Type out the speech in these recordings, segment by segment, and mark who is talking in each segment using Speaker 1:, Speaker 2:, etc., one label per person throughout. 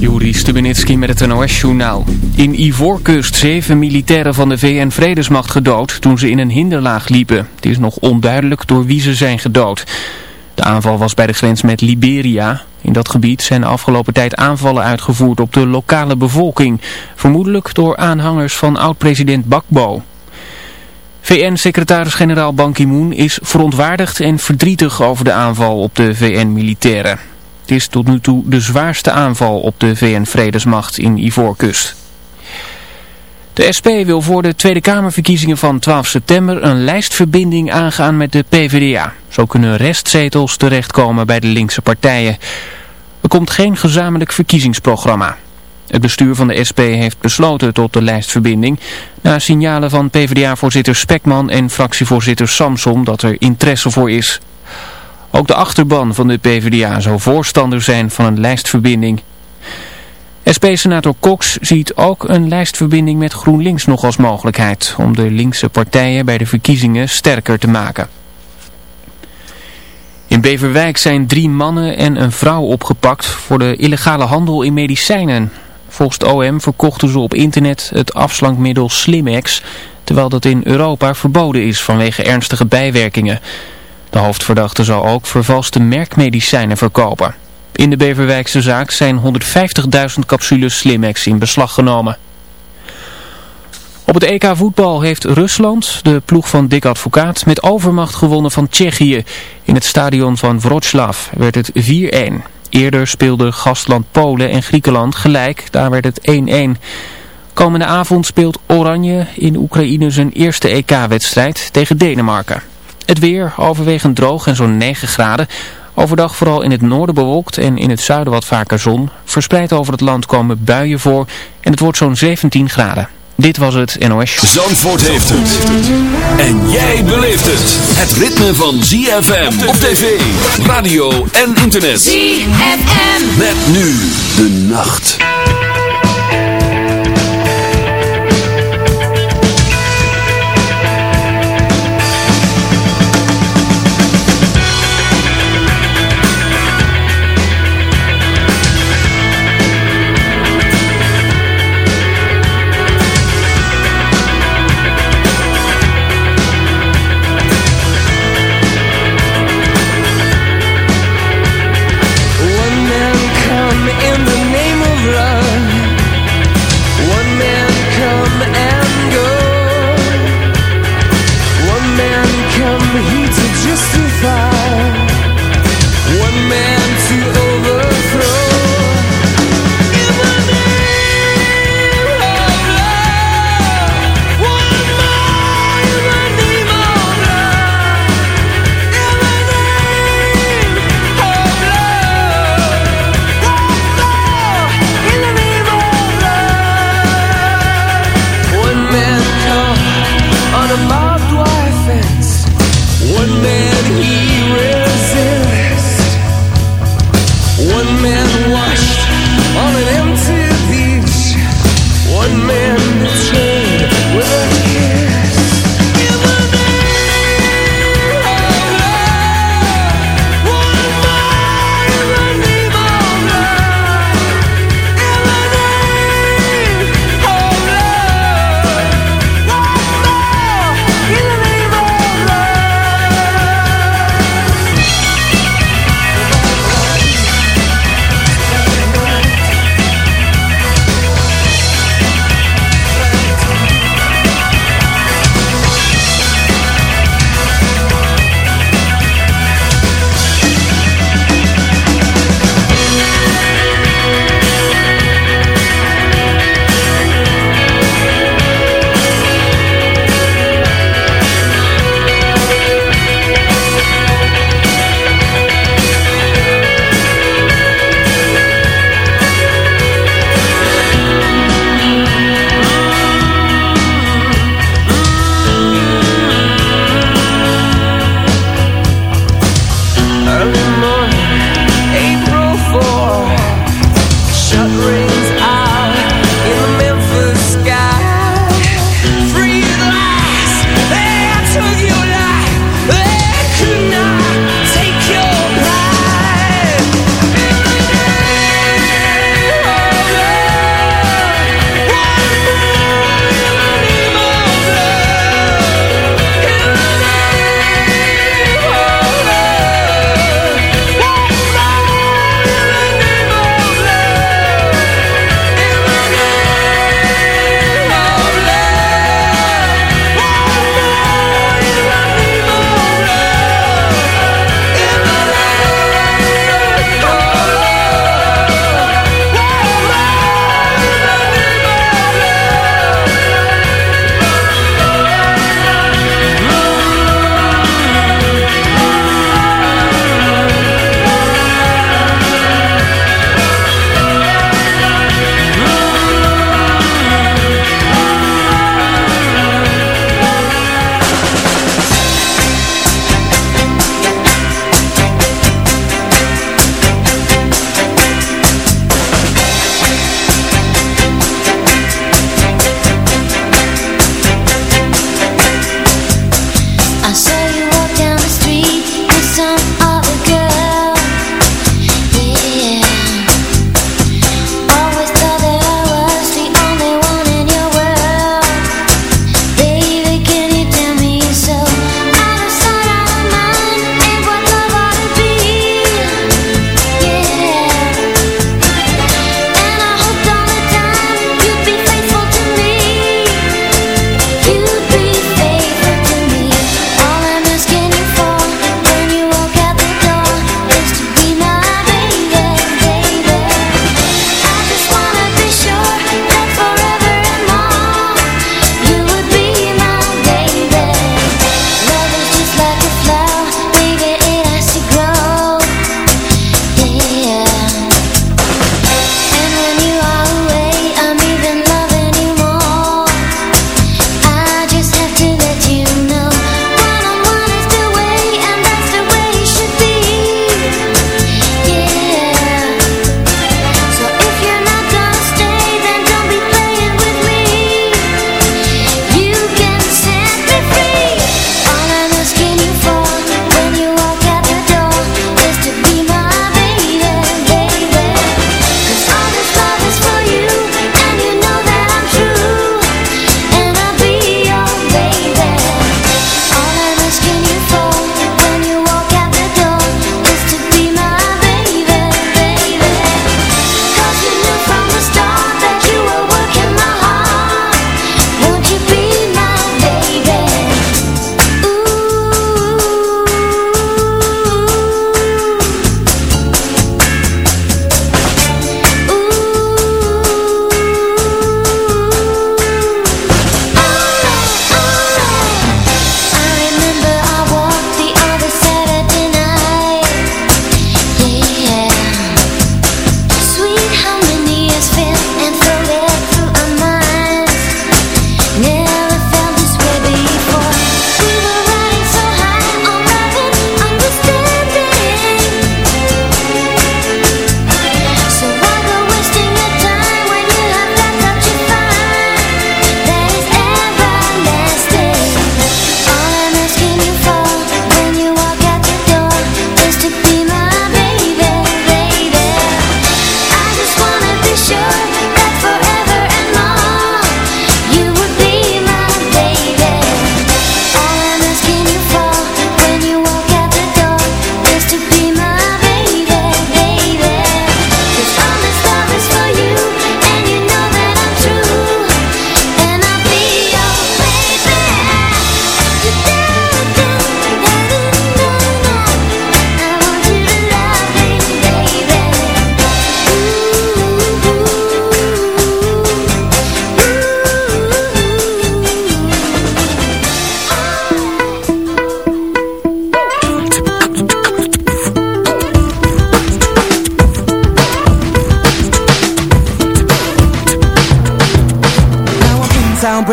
Speaker 1: Juri Stubenitski met het NOS-journaal. In Ivoorkust zeven militairen van de VN-vredesmacht gedood toen ze in een hinderlaag liepen. Het is nog onduidelijk door wie ze zijn gedood. De aanval was bij de grens met Liberia. In dat gebied zijn de afgelopen tijd aanvallen uitgevoerd op de lokale bevolking. Vermoedelijk door aanhangers van oud-president Bakbo. VN-secretaris-generaal Ban Ki-moon is verontwaardigd en verdrietig over de aanval op de VN-militairen. Is tot nu toe de zwaarste aanval op de VN-vredesmacht in Ivoorkust. De SP wil voor de Tweede Kamerverkiezingen van 12 september een lijstverbinding aangaan met de PvdA. Zo kunnen restzetels terechtkomen bij de linkse partijen. Er komt geen gezamenlijk verkiezingsprogramma. Het bestuur van de SP heeft besloten tot de lijstverbinding... na signalen van PvdA-voorzitter Spekman en fractievoorzitter Samsom dat er interesse voor is. Ook de achterban van de PvdA zou voorstander zijn van een lijstverbinding. SP-senator Cox ziet ook een lijstverbinding met GroenLinks nog als mogelijkheid... om de linkse partijen bij de verkiezingen sterker te maken. In Beverwijk zijn drie mannen en een vrouw opgepakt voor de illegale handel in medicijnen. Volgens het OM verkochten ze op internet het afslankmiddel Slimex, terwijl dat in Europa verboden is vanwege ernstige bijwerkingen. De hoofdverdachte zou ook vervalste merkmedicijnen verkopen. In de Beverwijkse zaak zijn 150.000 capsules Slimex in beslag genomen. Op het EK voetbal heeft Rusland, de ploeg van Dick Advocaat, met overmacht gewonnen van Tsjechië. In het stadion van Wroclaw werd het 4-1. Eerder speelden gastland Polen en Griekenland gelijk, daar werd het 1-1. Komende avond speelt Oranje in Oekraïne zijn eerste EK-wedstrijd tegen Denemarken. Het weer overwegend droog en zo'n 9 graden. Overdag vooral in het noorden bewolkt en in het zuiden wat vaker zon. Verspreid over het land komen buien voor en het wordt zo'n 17 graden. Dit was het NOS.
Speaker 2: Zandvoort heeft het. En jij beleeft het. Het ritme van ZFM op tv, radio en internet.
Speaker 3: ZFM.
Speaker 2: Met nu de nacht.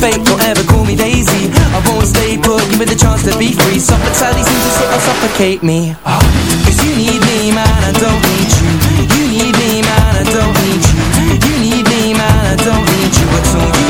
Speaker 3: fake, don't ever call me Daisy I won't stay put, give me the chance to be free. Sadly seems to sort of suffocate me. Oh, Cause you need me, man, I don't need you. You need me, man, I don't need you. You need me, man, I don't need you at all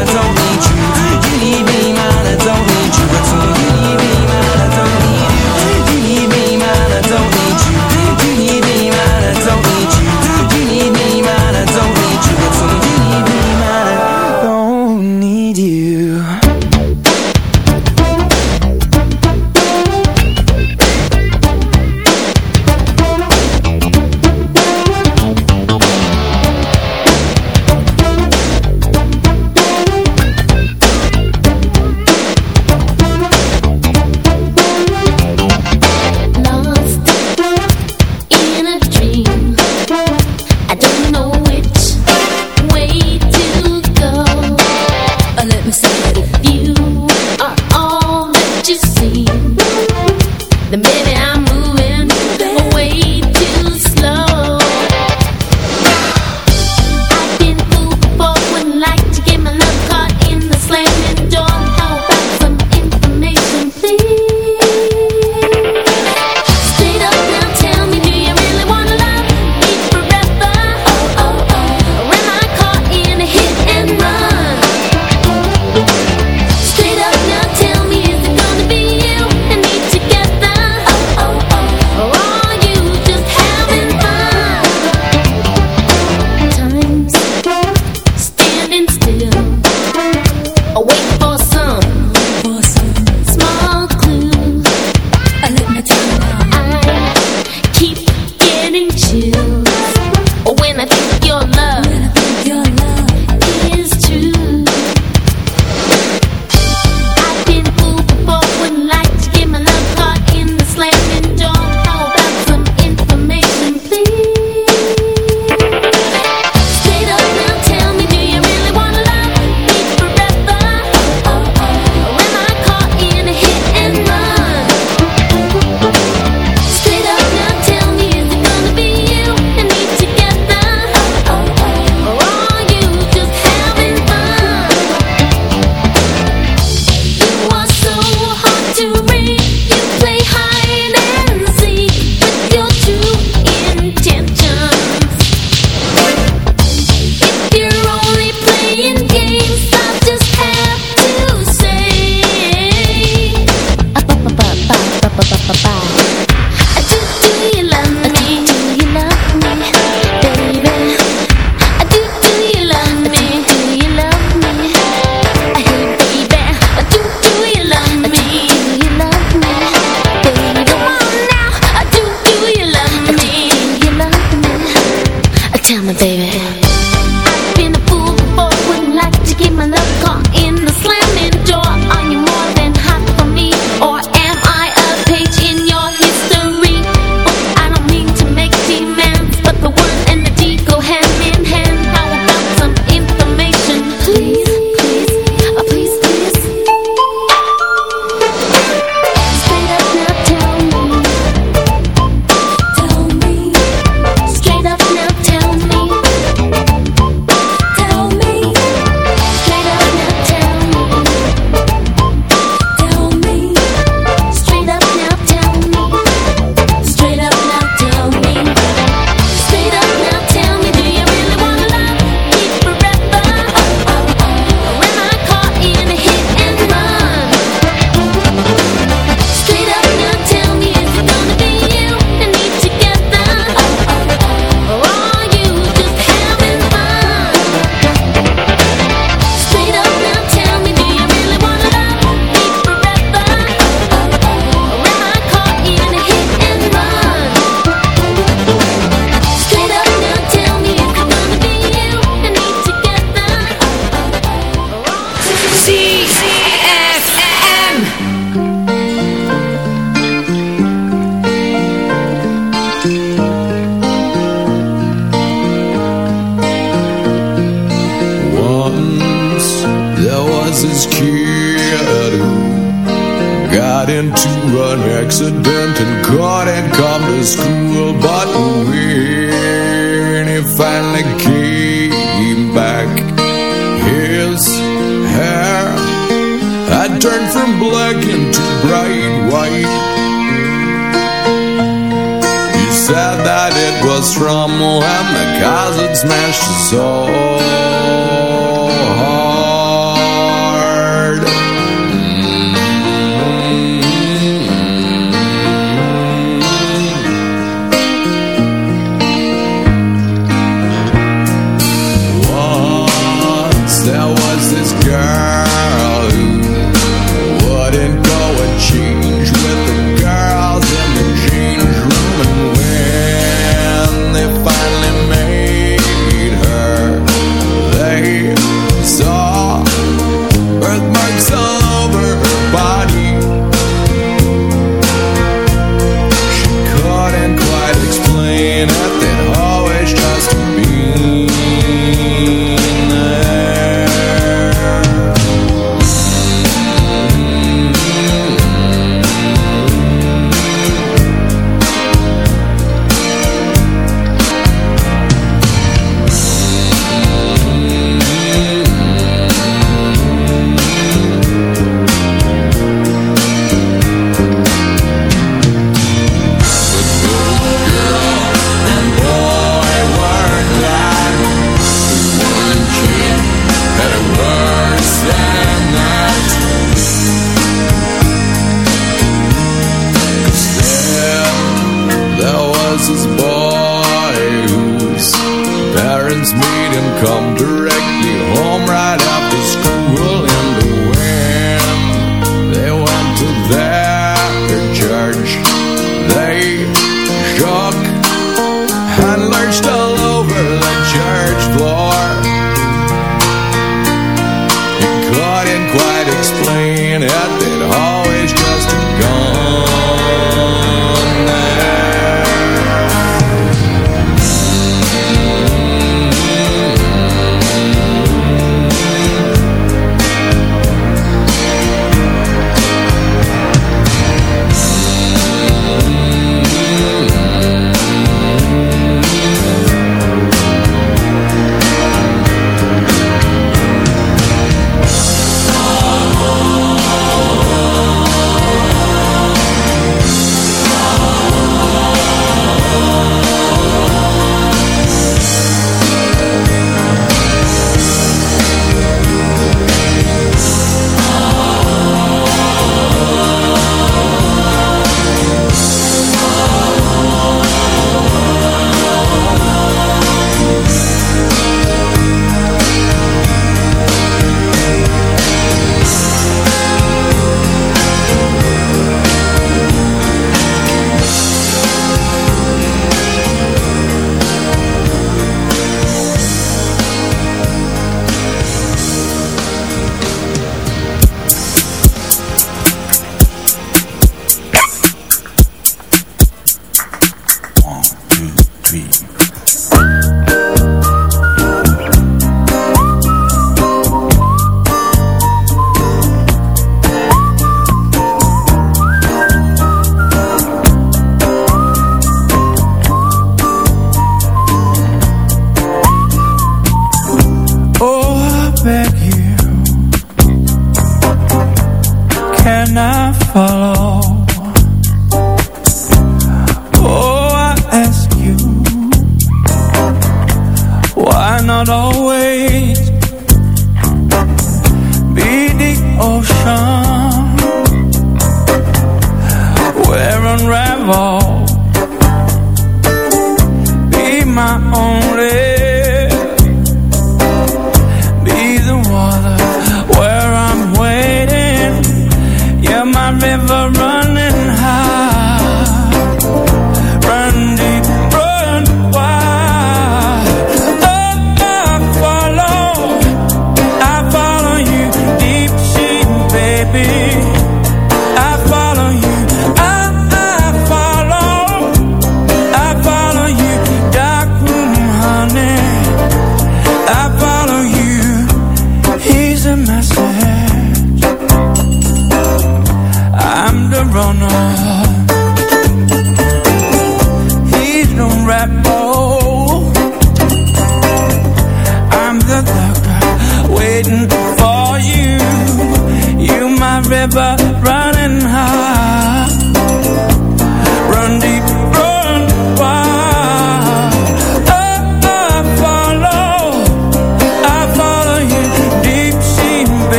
Speaker 4: remember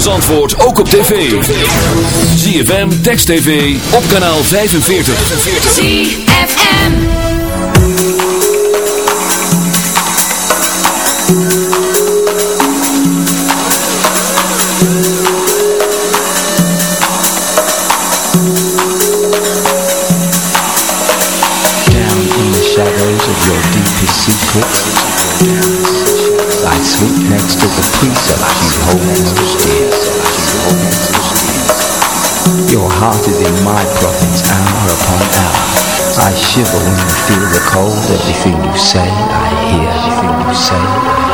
Speaker 2: van Zandvoort ook op tv. ZFM, Text TV, op kanaal 45.
Speaker 5: ZFM
Speaker 6: Down in the shadows of your deepest secrets I sleep next to the precepts you hold heart is in my province hour upon hour. I shiver when you feel the cold. Everything you say, I hear. Everything you say,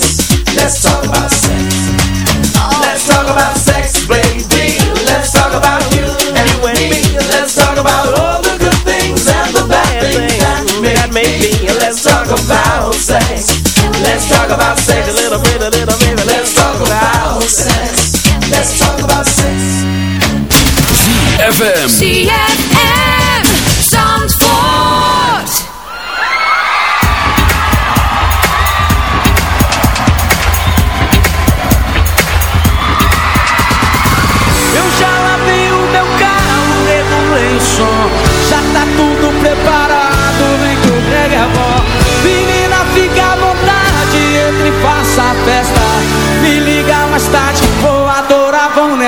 Speaker 7: Let's talk about sex. Let's talk about sex. A little bit, a little bit. Let's talk about sex. Let's talk about sex.
Speaker 8: FM.
Speaker 9: ZFM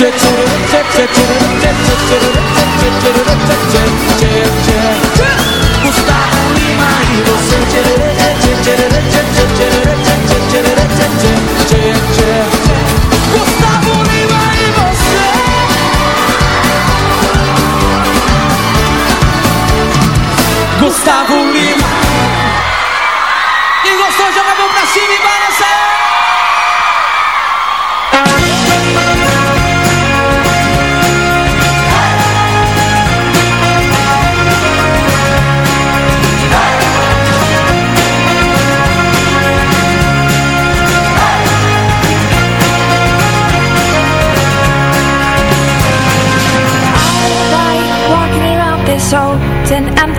Speaker 5: to the